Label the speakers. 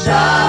Speaker 1: Shine.